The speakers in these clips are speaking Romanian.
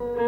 Mm-hmm.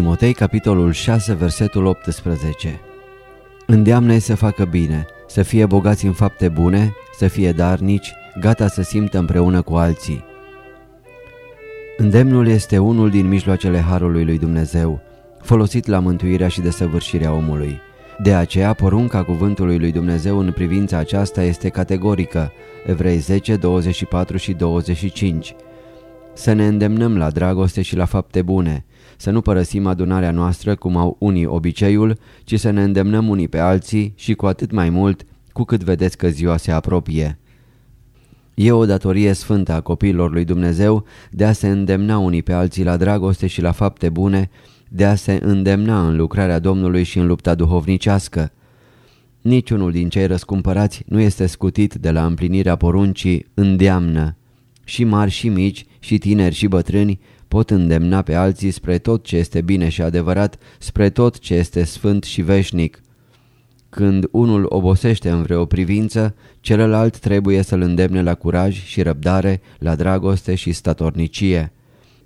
Timotei, capitolul 6, versetul 18 îndeamnă să facă bine, să fie bogați în fapte bune, să fie darnici, gata să simtă împreună cu alții. Îndemnul este unul din mijloacele Harului lui Dumnezeu, folosit la mântuirea și desăvârșirea omului. De aceea, porunca cuvântului lui Dumnezeu în privința aceasta este categorică, Evrei 10, 24 și 25. Să ne îndemnăm la dragoste și la fapte bune, să nu părăsim adunarea noastră cum au unii obiceiul, ci să ne îndemnăm unii pe alții și cu atât mai mult cu cât vedeți că ziua se apropie. E o datorie sfântă a copiilor lui Dumnezeu de a se îndemna unii pe alții la dragoste și la fapte bune, de a se îndemna în lucrarea Domnului și în lupta duhovnicească. Niciunul din cei răscumpărați nu este scutit de la împlinirea poruncii îndeamnă. Și mari și mici, și tineri și bătrâni pot îndemna pe alții spre tot ce este bine și adevărat, spre tot ce este sfânt și veșnic. Când unul obosește în vreo privință, celălalt trebuie să-l îndemne la curaj și răbdare, la dragoste și statornicie.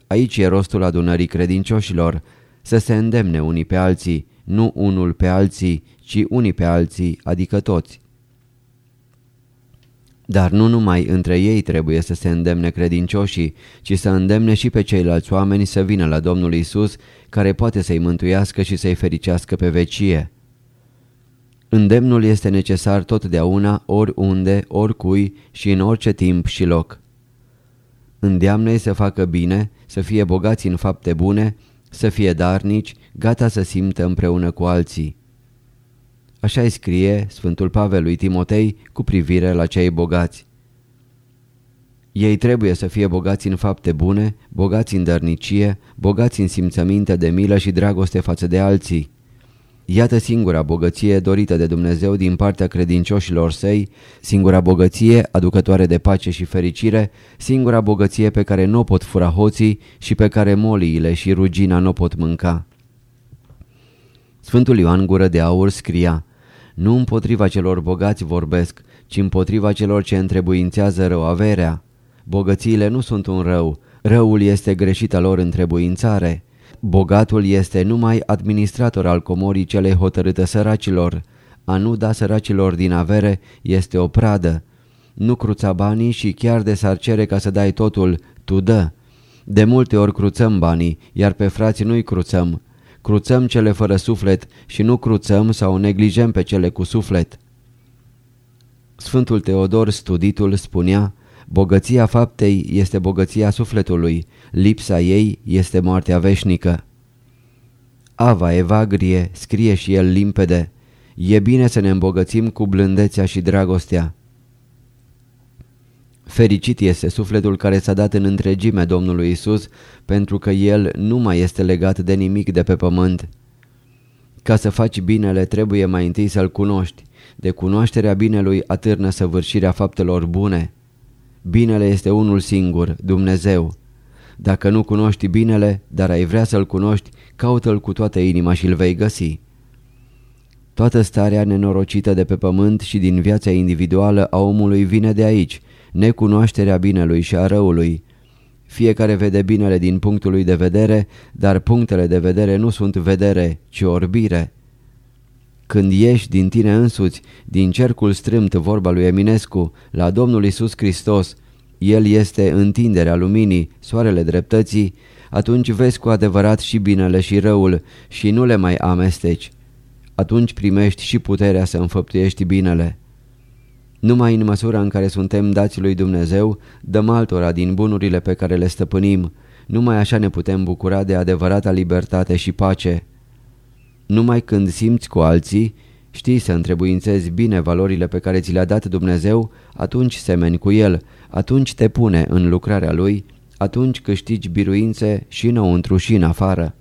Aici e rostul adunării credincioșilor, să se îndemne unii pe alții, nu unul pe alții, ci unii pe alții, adică toți. Dar nu numai între ei trebuie să se îndemne credincioșii, ci să îndemne și pe ceilalți oameni să vină la Domnul Isus, care poate să-i mântuiască și să-i fericească pe vecie. Îndemnul este necesar totdeauna, oriunde, oricui și în orice timp și loc. Îndeamnă-i să facă bine, să fie bogați în fapte bune, să fie darnici, gata să simtă împreună cu alții. Așa îi scrie Sfântul Pavel lui Timotei cu privire la cei bogați. Ei trebuie să fie bogați în fapte bune, bogați în dărnicie, bogați în simțăminte de milă și dragoste față de alții. Iată singura bogăție dorită de Dumnezeu din partea credincioșilor săi, singura bogăție aducătoare de pace și fericire, singura bogăție pe care nu o pot fura hoții și pe care moliile și rugina nu o pot mânca. Sfântul Ioan Gură de Aur scria nu împotriva celor bogați vorbesc, ci împotriva celor ce întrebuințează rău averea. Bogățiile nu sunt un rău, răul este greșit al lor întrebuințare. Bogatul este numai administrator al comorii cele hotărâtă săracilor. A nu da săracilor din avere este o pradă. Nu cruța banii și chiar de s-ar cere ca să dai totul, tu dă. De multe ori cruțăm banii, iar pe frații nu-i cruțăm cruțăm cele fără suflet și nu cruțăm sau neglijăm pe cele cu suflet. Sfântul Teodor Studitul spunea, bogăția faptei este bogăția sufletului, lipsa ei este moartea veșnică. Ava Evagrie scrie și el limpede, e bine să ne îmbogățim cu blândețea și dragostea. Fericit este sufletul care s-a dat în întregime Domnului Isus, pentru că el nu mai este legat de nimic de pe pământ. Ca să faci binele trebuie mai întâi să-L cunoști. De cunoașterea binelui atârnă săvârșirea faptelor bune. Binele este unul singur, Dumnezeu. Dacă nu cunoști binele, dar ai vrea să-L cunoști, caută-L cu toată inima și îl vei găsi. Toată starea nenorocită de pe pământ și din viața individuală a omului vine de aici, necunoașterea binelui și a răului. Fiecare vede binele din punctul lui de vedere, dar punctele de vedere nu sunt vedere, ci orbire. Când ieși din tine însuți, din cercul strâmt vorba lui Eminescu, la Domnul Isus Hristos, El este întinderea luminii, soarele dreptății, atunci vezi cu adevărat și binele și răul și nu le mai amesteci. Atunci primești și puterea să înfăptuiești binele. Numai în măsura în care suntem dați lui Dumnezeu, dăm altora din bunurile pe care le stăpânim. Numai așa ne putem bucura de adevărata libertate și pace. Numai când simți cu alții, știi să întrebuințezi bine valorile pe care ți le-a dat Dumnezeu, atunci semeni cu El, atunci te pune în lucrarea Lui, atunci câștigi biruințe și înăuntru și în afară.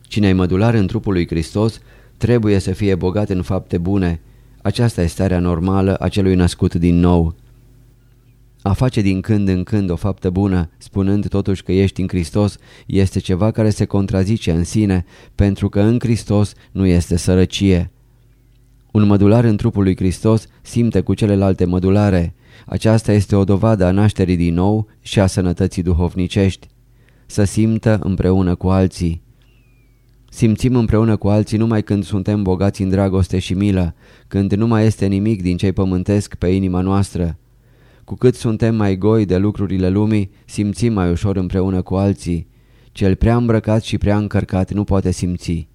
Cine-i mădular în trupul lui Hristos trebuie să fie bogat în fapte bune. Aceasta este starea normală a celui născut din nou. A face din când în când o faptă bună, spunând totuși că ești în Hristos, este ceva care se contrazice în sine, pentru că în Hristos nu este sărăcie. Un mădular în trupul lui Hristos simte cu celelalte mădulare. Aceasta este o dovadă a nașterii din nou și a sănătății duhovnicești. Să simtă împreună cu alții. Simțim împreună cu alții numai când suntem bogați în dragoste și milă, când nu mai este nimic din cei pământesc pe inima noastră. Cu cât suntem mai goi de lucrurile lumii, simțim mai ușor împreună cu alții. Cel prea îmbrăcat și prea încărcat nu poate simți.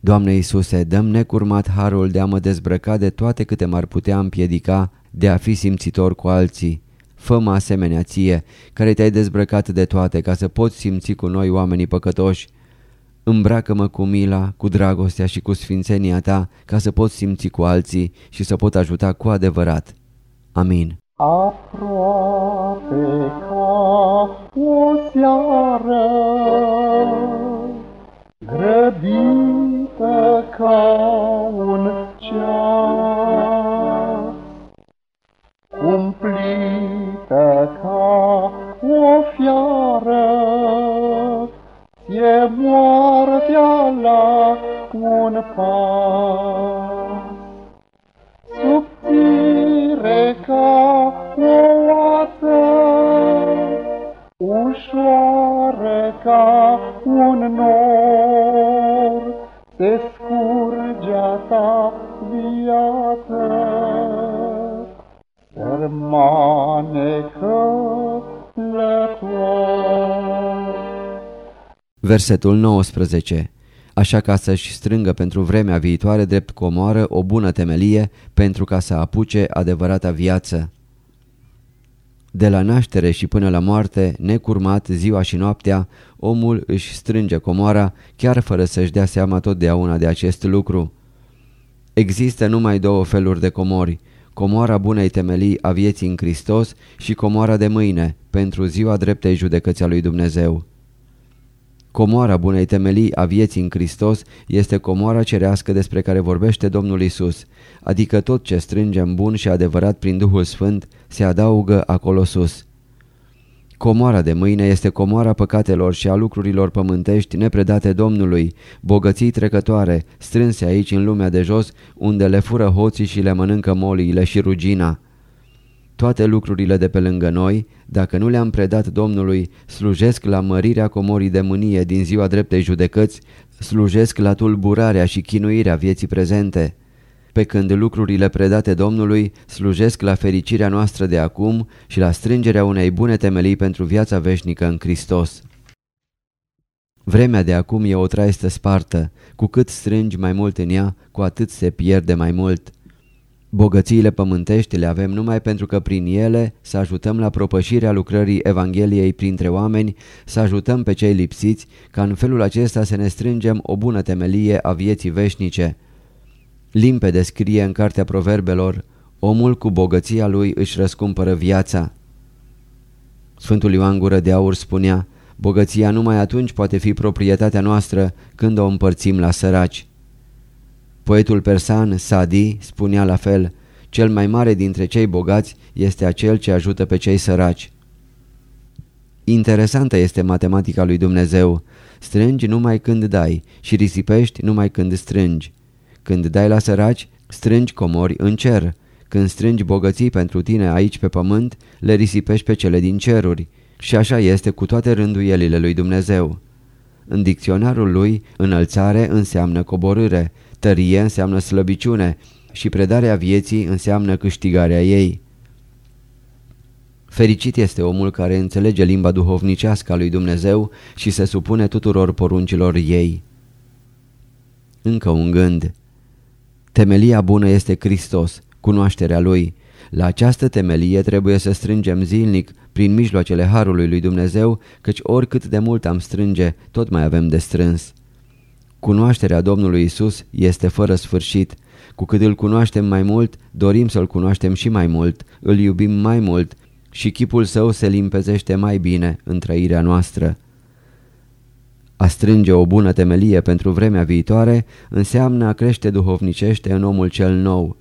Doamne Iisuse, dăm necurmat harul de a mă dezbrăca de toate câte m-ar putea împiedica de a fi simțitor cu alții. Fă-mă asemenea ție, care te-ai dezbrăcat de toate, ca să poți simți cu noi oamenii păcătoși. Îmbracă-mă cu mila, cu dragostea și cu sfințenia ta, ca să pot simți cu alții și să pot ajuta cu adevărat. Amin. Aproape ca o seară, grăbită ca un ceas, moartea la un pas. Versetul 19 Așa ca să-și strângă pentru vremea viitoare drept comoară o bună temelie pentru ca să apuce adevărata viață. De la naștere și până la moarte, necurmat ziua și noaptea, omul își strânge comoara, chiar fără să-și dea seama totdeauna de acest lucru. Există numai două feluri de comori, comoara bunei temelii a vieții în Hristos și comoara de mâine, pentru ziua dreptei judecății a lui Dumnezeu. Comoara bunei temelii a vieții în Hristos este comoara cerească despre care vorbește Domnul Isus, adică tot ce strângem bun și adevărat prin Duhul Sfânt se adaugă acolo sus. Comoara de mâine este comoara păcatelor și a lucrurilor pământești nepredate Domnului, bogății trecătoare, strânse aici în lumea de jos, unde le fură hoții și le mănâncă moliile și rugina. Toate lucrurile de pe lângă noi, dacă nu le-am predat Domnului, slujesc la mărirea comorii de mânie din ziua dreptei judecăți, slujesc la tulburarea și chinuirea vieții prezente. Pe când lucrurile predate Domnului slujesc la fericirea noastră de acum și la strângerea unei bune temelii pentru viața veșnică în Hristos. Vremea de acum e o traistă spartă, cu cât strângi mai mult în ea, cu atât se pierde mai mult. Bogățiile pământești le avem numai pentru că prin ele să ajutăm la propășirea lucrării Evangheliei printre oameni, să ajutăm pe cei lipsiți, ca în felul acesta să ne strângem o bună temelie a vieții veșnice. Limpede scrie în cartea proverbelor, omul cu bogăția lui își răscumpără viața. Sfântul Ioan Gură de Aur spunea, bogăția numai atunci poate fi proprietatea noastră când o împărțim la săraci. Poetul persan Sadi spunea la fel, cel mai mare dintre cei bogați este acel ce ajută pe cei săraci. Interesantă este matematica lui Dumnezeu. Strângi numai când dai și risipești numai când strângi. Când dai la săraci, strângi comori în cer. Când strângi bogății pentru tine aici pe pământ, le risipești pe cele din ceruri. Și așa este cu toate rânduielile lui Dumnezeu. În dicționarul lui, înălțare înseamnă coborâre, tărie înseamnă slăbiciune și predarea vieții înseamnă câștigarea ei. Fericit este omul care înțelege limba duhovnicească a lui Dumnezeu și se supune tuturor poruncilor ei. Încă un gând. Temelia bună este Hristos, cunoașterea Lui. La această temelie trebuie să strângem zilnic, prin mijloacele Harului lui Dumnezeu, căci oricât de mult am strânge, tot mai avem de strâns. Cunoașterea Domnului Isus este fără sfârșit. Cu cât îl cunoaștem mai mult, dorim să-l cunoaștem și mai mult, îl iubim mai mult și chipul său se limpezește mai bine în trăirea noastră. A strânge o bună temelie pentru vremea viitoare înseamnă a crește duhovnicește în omul cel nou.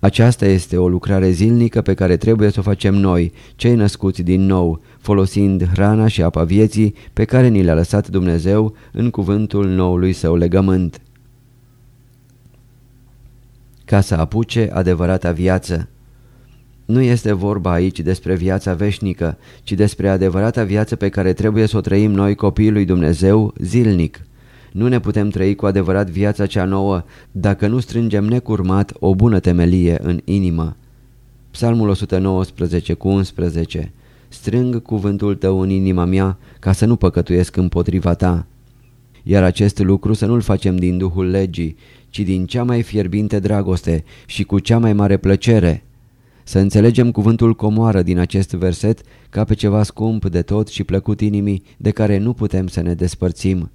Aceasta este o lucrare zilnică pe care trebuie să o facem noi, cei născuți din nou, folosind hrana și apa vieții pe care ni le-a lăsat Dumnezeu în cuvântul noului său legământ. Ca să apuce adevărata viață nu este vorba aici despre viața veșnică, ci despre adevărata viață pe care trebuie să o trăim noi copiii lui Dumnezeu zilnic. Nu ne putem trăi cu adevărat viața cea nouă dacă nu strângem necurmat o bună temelie în inimă. Psalmul 119 cu 11 Strâng cuvântul tău în inima mea ca să nu păcătuiesc împotriva ta. Iar acest lucru să nu-l facem din Duhul legii, ci din cea mai fierbinte dragoste și cu cea mai mare plăcere – să înțelegem cuvântul comoară din acest verset ca pe ceva scump de tot și plăcut inimii de care nu putem să ne despărțim.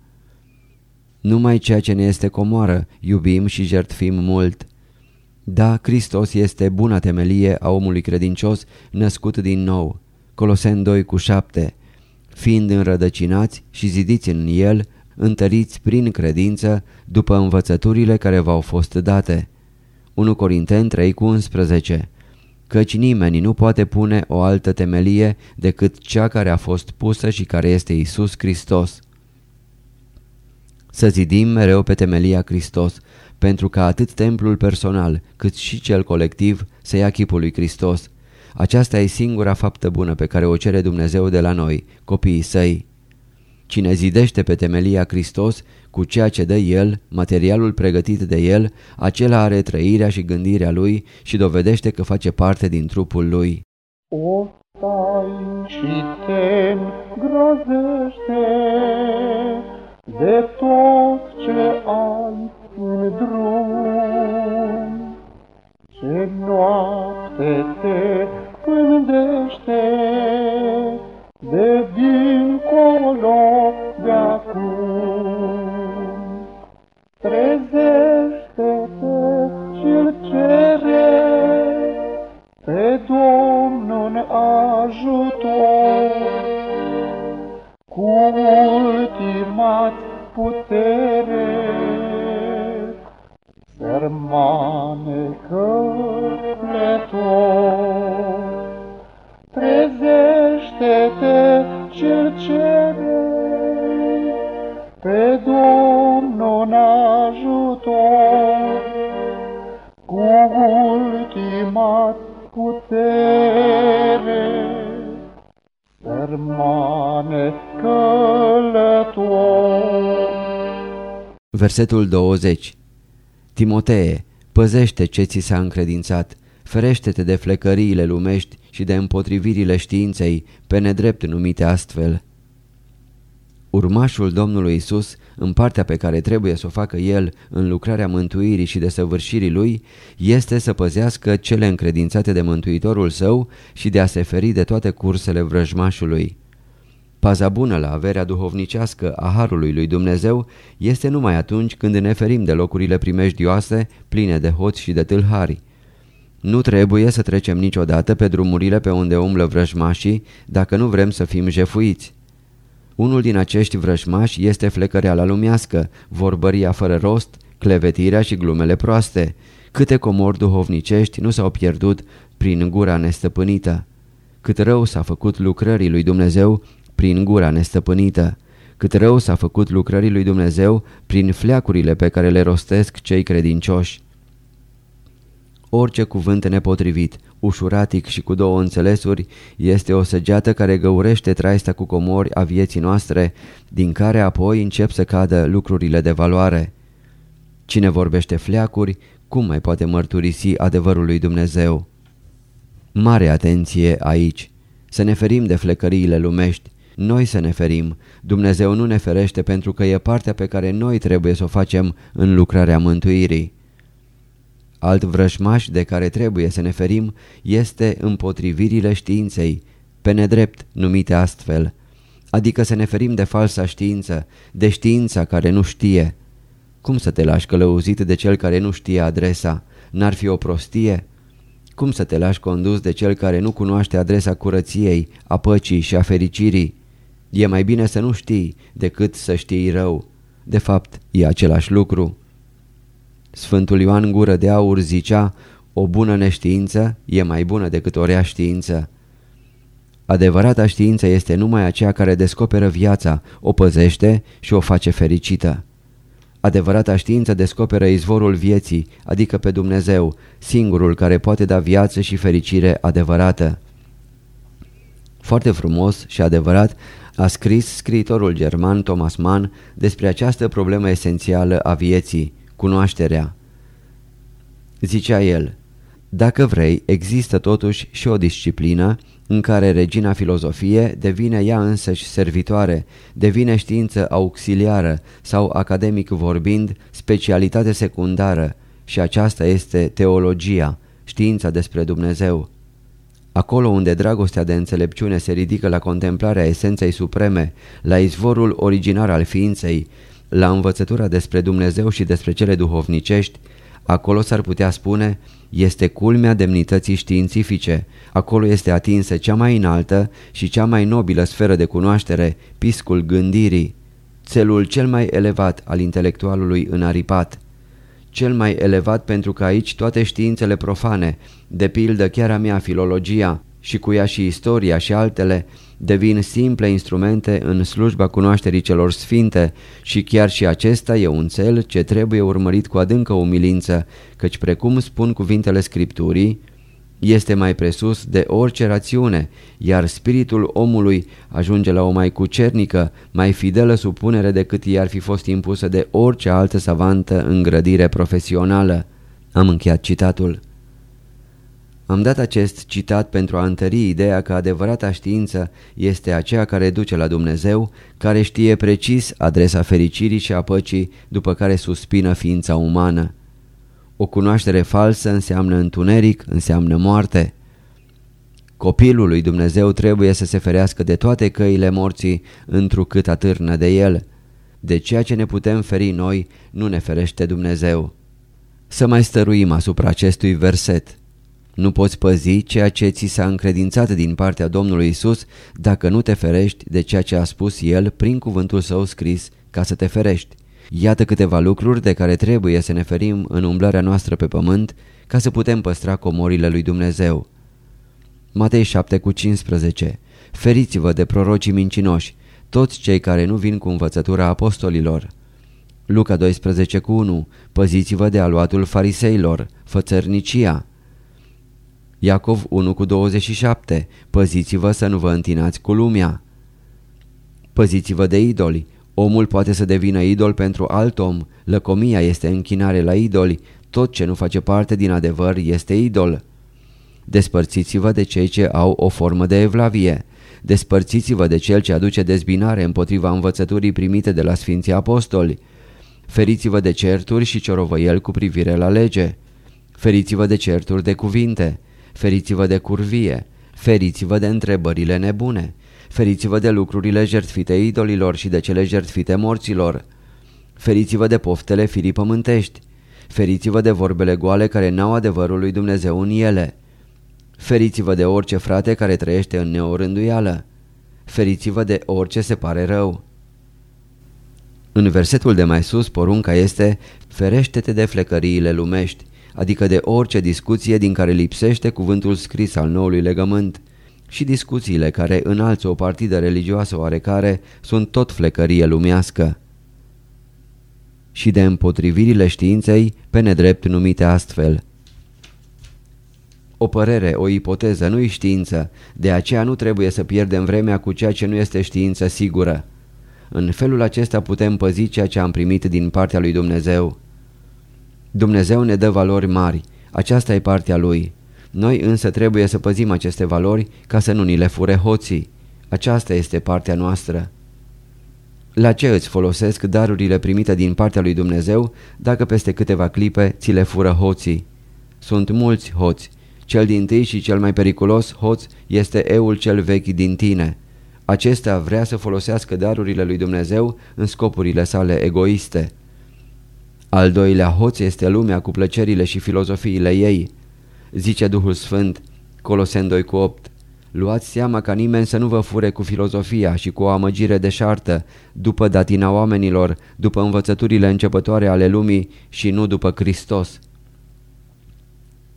Numai ceea ce ne este comoară iubim și jertfim mult. Da, Hristos este buna temelie a omului credincios născut din nou. Colosen 2 cu 7 Fiind înrădăcinați și zidiți în el, întăriți prin credință după învățăturile care v-au fost date. 1 Corinteni 3 cu 11 căci nimeni nu poate pune o altă temelie decât cea care a fost pusă și care este Isus Hristos. Să zidim mereu pe temelia Hristos, pentru ca atât templul personal cât și cel colectiv să ia chipul lui Hristos. Aceasta e singura faptă bună pe care o cere Dumnezeu de la noi, copiii săi. Cine zidește pe temelia Hristos cu ceea ce dă El, materialul pregătit de El, acela are trăirea și gândirea Lui și dovedește că face parte din trupul Lui. O stai și te îngrozește de tot ce ai în drum, ce noapte te pândește de Versetul 20 Timotee, păzește ce ți s-a încredințat, ferește-te de flecăriile lumești și de împotrivirile științei, pe nedrept numite astfel. Urmașul Domnului Isus, în partea pe care trebuie să o facă El în lucrarea mântuirii și de săvârșirii Lui, este să păzească cele încredințate de Mântuitorul Său și de a se feri de toate cursele vrăjmașului. Paza bună la averea duhovnicească a Harului lui Dumnezeu este numai atunci când ne ferim de locurile primejdioase, pline de hoți și de tâlhari. Nu trebuie să trecem niciodată pe drumurile pe unde umblă vrăjmașii dacă nu vrem să fim jefuiți. Unul din acești vrăjmași este flecăreala lumească, vorbăria fără rost, clevetirea și glumele proaste. Câte comori duhovnicești nu s-au pierdut prin gura nestăpânită. Cât rău s-a făcut lucrării lui Dumnezeu prin gura nestăpânită. Cât rău s-a făcut lucrării lui Dumnezeu prin fleacurile pe care le rostesc cei credincioși. Orice cuvânt nepotrivit, ușuratic și cu două înțelesuri, este o săgeată care găurește traista cu comori a vieții noastre, din care apoi încep să cadă lucrurile de valoare. Cine vorbește fleacuri, cum mai poate mărturisi adevărul lui Dumnezeu? Mare atenție aici! Să ne ferim de flecăriile lumești, noi să ne ferim. Dumnezeu nu ne ferește pentru că e partea pe care noi trebuie să o facem în lucrarea mântuirii. Alt vrășmaș de care trebuie să ne ferim este împotrivirile științei, pe nedrept numite astfel, adică să ne ferim de falsa știință, de știința care nu știe. Cum să te lași călăuzit de cel care nu știe adresa? N-ar fi o prostie? Cum să te lași condus de cel care nu cunoaște adresa curăției, a păcii și a fericirii? E mai bine să nu știi decât să știi rău. De fapt, e același lucru. Sfântul Ioan Gură de Aur zicea, o bună neștiință e mai bună decât o rea știință. Adevărata știință este numai aceea care descoperă viața, o păzește și o face fericită. Adevărata știință descoperă izvorul vieții, adică pe Dumnezeu, singurul care poate da viață și fericire adevărată. Foarte frumos și adevărat a scris scriitorul german Thomas Mann despre această problemă esențială a vieții, cunoașterea. Zicea el, dacă vrei, există totuși și o disciplină în care regina filozofie devine ea însăși servitoare, devine știință auxiliară sau, academic vorbind, specialitate secundară și aceasta este teologia, știința despre Dumnezeu. Acolo unde dragostea de înțelepciune se ridică la contemplarea esenței supreme, la izvorul originar al ființei, la învățătura despre Dumnezeu și despre cele duhovnicești, acolo s-ar putea spune, este culmea demnității științifice, acolo este atinsă cea mai înaltă și cea mai nobilă sferă de cunoaștere, piscul gândirii, țelul cel mai elevat al intelectualului înaripat cel mai elevat pentru că aici toate științele profane, de pildă chiar a mea filologia și cu ea și istoria și altele, devin simple instrumente în slujba cunoașterii celor sfinte și chiar și acesta e un cel ce trebuie urmărit cu adâncă umilință, căci precum spun cuvintele Scripturii, este mai presus de orice rațiune, iar spiritul omului ajunge la o mai cucernică, mai fidelă supunere decât i-ar fi fost impusă de orice altă savantă îngrădire profesională. Am încheiat citatul. Am dat acest citat pentru a întări ideea că adevărata știință este aceea care duce la Dumnezeu, care știe precis adresa fericirii și a păcii după care suspină ființa umană. O cunoaștere falsă înseamnă întuneric, înseamnă moarte. Copilul lui Dumnezeu trebuie să se ferească de toate căile morții, întrucât atârnă de el. De ceea ce ne putem feri noi, nu ne ferește Dumnezeu. Să mai stăruim asupra acestui verset. Nu poți păzi ceea ce ți s-a încredințat din partea Domnului Isus dacă nu te ferești de ceea ce a spus El prin cuvântul său scris ca să te ferești. Iată câteva lucruri de care trebuie să ne ferim în umblarea noastră pe pământ ca să putem păstra comorile lui Dumnezeu. Matei 7 cu 15 Feriți-vă de prorocii mincinoși, toți cei care nu vin cu învățătura apostolilor. Luca 12 cu 1 Păziți-vă de aluatul fariseilor, fățărnicia. Iacov 1 cu 27 Păziți-vă să nu vă întinați cu lumea. Păziți-vă de idoli, Omul poate să devină idol pentru alt om, lăcomia este închinare la idoli, tot ce nu face parte din adevăr este idol. Despărțiți-vă de cei ce au o formă de evlavie. Despărțiți-vă de cel ce aduce dezbinare împotriva învățăturii primite de la Sfinții Apostoli. Feriți-vă de certuri și ciorovăiel cu privire la lege. Feriți-vă de certuri de cuvinte. Feriți-vă de curvie. Feriți-vă de întrebările nebune. Feriți-vă de lucrurile jertfite idolilor și de cele jertfite morților. Feriți-vă de poftele firii pământești. Feriți-vă de vorbele goale care n-au adevărul lui Dumnezeu în ele. Feriți-vă de orice frate care trăiește în neorânduială. Feriți-vă de orice se pare rău. În versetul de mai sus, porunca este Ferește-te de flecăriile lumești, adică de orice discuție din care lipsește cuvântul scris al noului legământ și discuțiile care înalță o partidă religioasă oarecare sunt tot flecărie lumească. Și de împotrivirile științei pe nedrept numite astfel. O părere, o ipoteză, nu-i știință, de aceea nu trebuie să pierdem vremea cu ceea ce nu este știință sigură. În felul acesta putem păzi ceea ce am primit din partea lui Dumnezeu. Dumnezeu ne dă valori mari, aceasta e partea Lui. Noi însă trebuie să păzim aceste valori ca să nu ni le fure hoții. Aceasta este partea noastră. La ce îți folosesc darurile primite din partea lui Dumnezeu dacă peste câteva clipe ți le fură hoții? Sunt mulți hoți. Cel din tâi și cel mai periculos hoț este eul cel vechi din tine. Acesta vrea să folosească darurile lui Dumnezeu în scopurile sale egoiste. Al doilea hoț este lumea cu plăcerile și filozofiile ei. Zice Duhul Sfânt, Colosen 2 cu 8, Luați seama ca nimeni să nu vă fure cu filozofia și cu o amăgire deșartă, după datina oamenilor, după învățăturile începătoare ale lumii și nu după Hristos.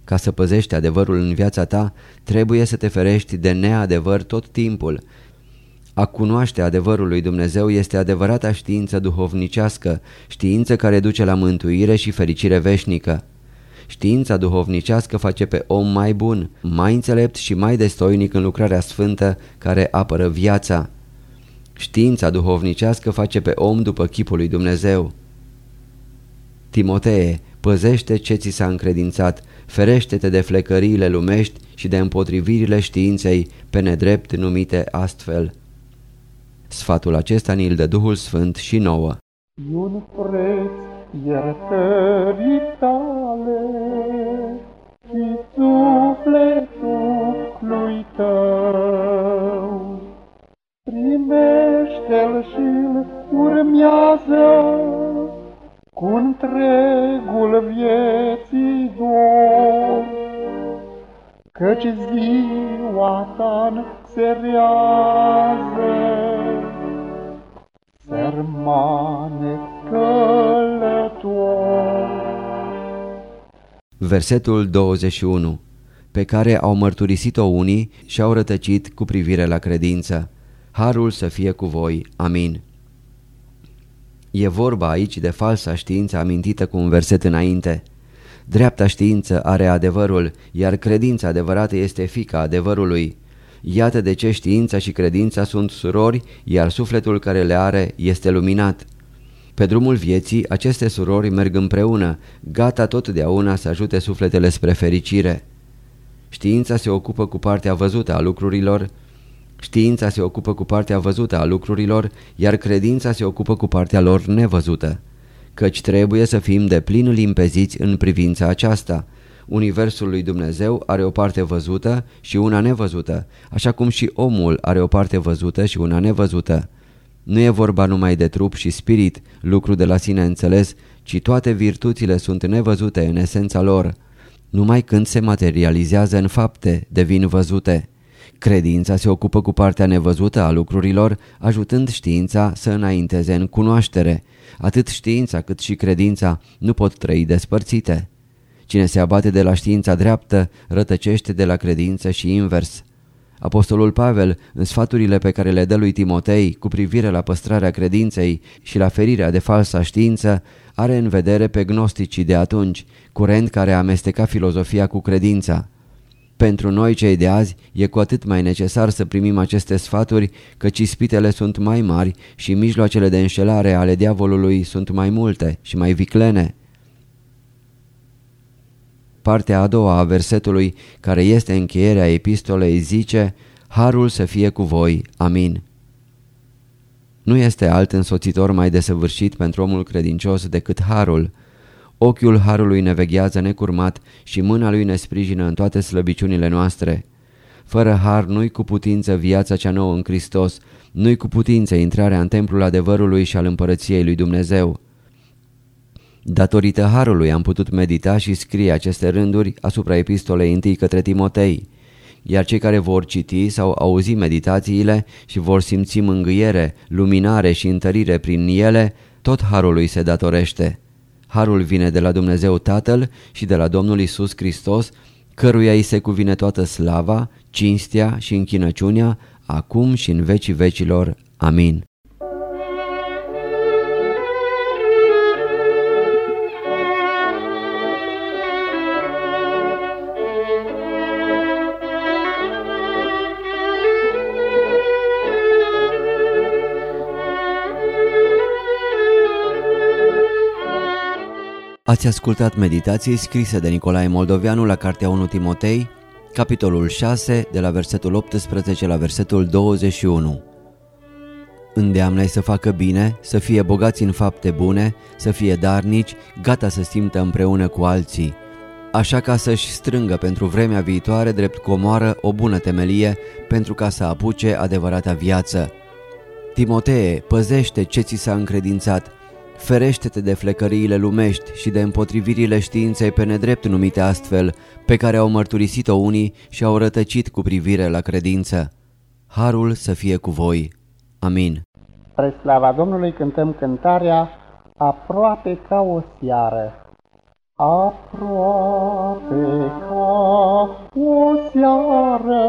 Ca să păzești adevărul în viața ta, trebuie să te ferești de neadevăr tot timpul. A cunoaște adevărul lui Dumnezeu este adevărata știință duhovnicească, știință care duce la mântuire și fericire veșnică. Știința duhovnicească face pe om mai bun, mai înțelept și mai destoinic în lucrarea sfântă care apără viața. Știința duhovnicească face pe om după chipul lui Dumnezeu. Timotee, păzește ce ți s-a încredințat, ferește-te de flecăriile lumești și de împotrivirile științei pe nedrept numite astfel. Sfatul acesta ni-l dă Duhul Sfânt și nouă. un preț iertării tale și sufletului tău. Primește-l și-l urmează cu întregul vieții dor, căci ziua ta serează. Sermane călător. Versetul 21 pe care au mărturisit-o unii și au rătăcit cu privire la credință. Harul să fie cu voi. Amin. E vorba aici de falsa știință amintită cu un verset înainte. Dreapta știință are adevărul, iar credința adevărată este fica adevărului. Iată de ce știința și credința sunt surori, iar sufletul care le are este luminat. Pe drumul vieții, aceste surori merg împreună, gata totdeauna să ajute sufletele spre fericire. Știința se ocupă cu partea văzută a lucrurilor, știința se ocupă cu partea văzută a lucrurilor, iar credința se ocupă cu partea lor nevăzută. Căci trebuie să fim de plin limpeziți în privința aceasta – Universul lui Dumnezeu are o parte văzută și una nevăzută, așa cum și omul are o parte văzută și una nevăzută. Nu e vorba numai de trup și spirit, lucru de la sine înțeles, ci toate virtuțile sunt nevăzute în esența lor. Numai când se materializează în fapte, devin văzute. Credința se ocupă cu partea nevăzută a lucrurilor, ajutând știința să înainteze în cunoaștere. Atât știința cât și credința nu pot trăi despărțite. Cine se abate de la știința dreaptă, rătăcește de la credință și invers. Apostolul Pavel, în sfaturile pe care le dă lui Timotei cu privire la păstrarea credinței și la ferirea de falsa știință, are în vedere pe gnosticii de atunci, curent care amesteca filozofia cu credința. Pentru noi cei de azi e cu atât mai necesar să primim aceste sfaturi căci ispitele sunt mai mari și mijloacele de înșelare ale diavolului sunt mai multe și mai viclene. Partea a doua a versetului, care este încheierea epistolei, zice Harul să fie cu voi. Amin. Nu este alt însoțitor mai desăvârșit pentru omul credincios decât Harul. Ochiul Harului ne veghează necurmat și mâna lui ne sprijină în toate slăbiciunile noastre. Fără Har nu-i cu putință viața cea nouă în Hristos, nu-i cu putință intrarea în templul adevărului și al împărăției lui Dumnezeu. Datorită Harului am putut medita și scrie aceste rânduri asupra epistolei întâi către Timotei, iar cei care vor citi sau auzi meditațiile și vor simți mângâiere, luminare și întărire prin ele, tot Harului se datorește. Harul vine de la Dumnezeu Tatăl și de la Domnul Isus Hristos, căruia îi se cuvine toată slava, cinstea și închinăciunea, acum și în vecii vecilor. Amin. Ați ascultat meditații scrise de Nicolae Moldoveanu la Cartea 1 Timotei, capitolul 6, de la versetul 18 la versetul 21. Îndeamnă-i să facă bine, să fie bogați în fapte bune, să fie darnici, gata să simtă împreună cu alții, așa ca să-și strângă pentru vremea viitoare drept comoară o bună temelie pentru ca să apuce adevărata viață. Timotee, păzește ce ți s-a încredințat, Ferește-te de flecăriile lumești și de împotrivirile științei pe nedrept numite astfel, pe care au mărturisit-o unii și au rătăcit cu privire la credință. Harul să fie cu voi. Amin. Spre slava Domnului cântăm cântarea Aproape ca o seară. Aproape ca o seară,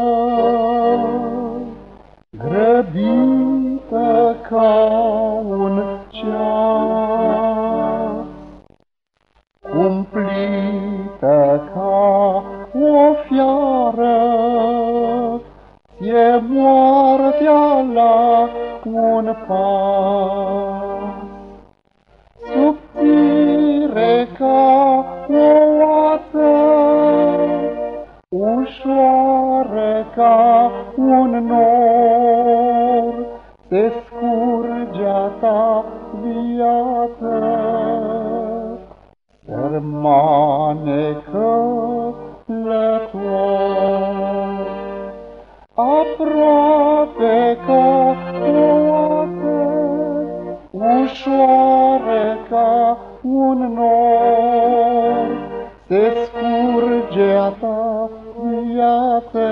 se scurgea ta viață.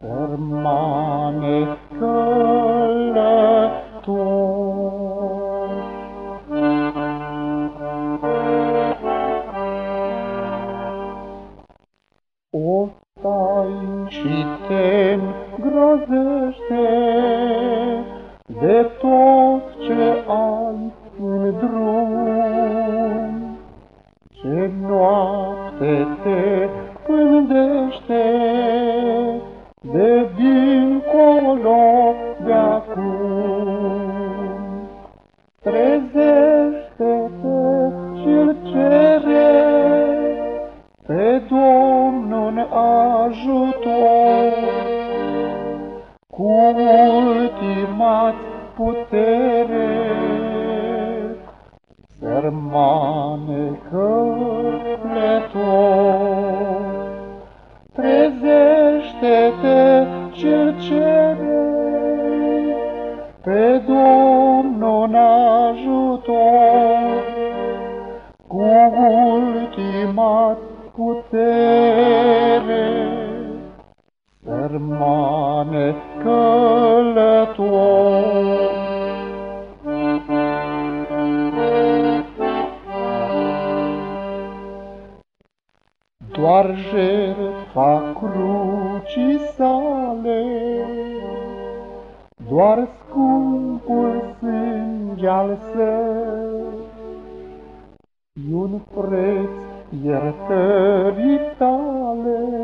Sărmane călător. Sărmane călător. Trezește-te cel cere, pe Domnul ajutor, cu ultimat putere, sărmane călător. Preț iertării tale,